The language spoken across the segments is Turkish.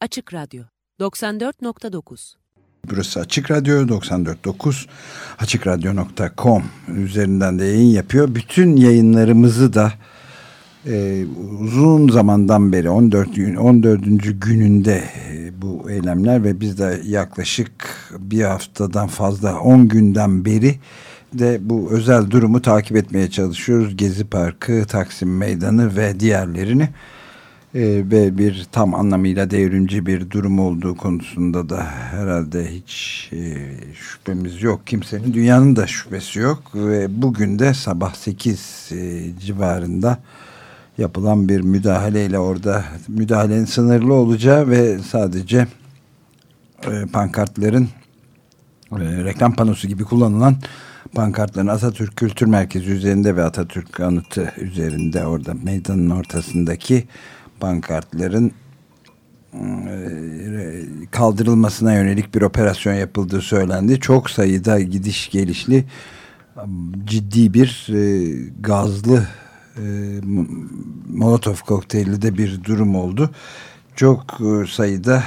Açık Radyo 94.9 Burası Açık Radyo 94.9 AçıkRadyo.com üzerinden de yayın yapıyor. Bütün yayınlarımızı da e, uzun zamandan beri 14 gün 14. gününde e, bu eylemler ve biz de yaklaşık bir haftadan fazla 10 günden beri de bu özel durumu takip etmeye çalışıyoruz. Gezi Parkı, Taksim Meydanı ve diğerlerini e, ve bir tam anlamıyla devrimci bir durum olduğu konusunda da herhalde hiç e, şüphemiz yok. Kimsenin dünyanın da şüphesi yok ve bugün de sabah 8 e, civarında yapılan bir müdahaleyle orada müdahalenin sınırlı olacağı ve sadece e, pankartların e, reklam panosu gibi kullanılan pankartların Atatürk Kültür Merkezi üzerinde ve Atatürk anıtı üzerinde orada meydanın ortasındaki pankartların e, kaldırılmasına yönelik bir operasyon yapıldığı söylendi. Çok sayıda gidiş gelişli ciddi bir e, gazlı e, Molotov kokteylli de bir durum oldu. Çok sayıda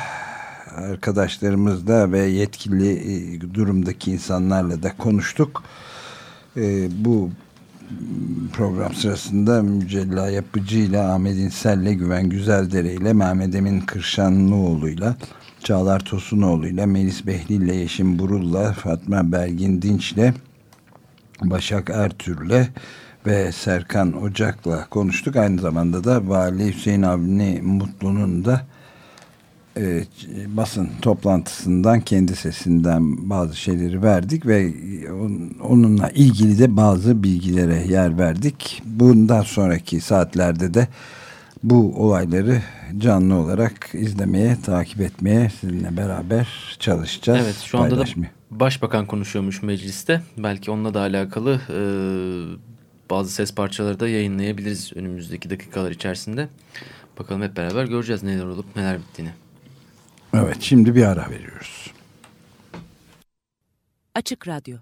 arkadaşlarımızla ve yetkili durumdaki insanlarla da konuştuk. Bu program sırasında Mücella Yapıcı ile Ahmet İnsel ile Güven Güzeldere ile Mehmet Emin Kırşanlıoğlu ile Çağlar Tosunoğlu ile Melis Behlil ile Yeşim Burul'la Fatma Belgin Dinç ile Başak Ertür'le ve Serkan Ocak'la konuştuk. Aynı zamanda da Vali Hüseyin Avni Mutlu'nun da e, basın toplantısından kendi sesinden bazı şeyleri verdik ve on, onunla ilgili de bazı bilgilere yer verdik. Bundan sonraki saatlerde de bu olayları canlı olarak izlemeye, takip etmeye sizinle beraber çalışacağız. Evet şu anda da başbakan konuşuyormuş mecliste. Belki onunla da alakalı e, bazı ses parçaları da yayınlayabiliriz önümüzdeki dakikalar içerisinde. Bakalım hep beraber göreceğiz neler olup neler bittiğini. Evet şimdi bir ara veriyoruz. Açık Radyo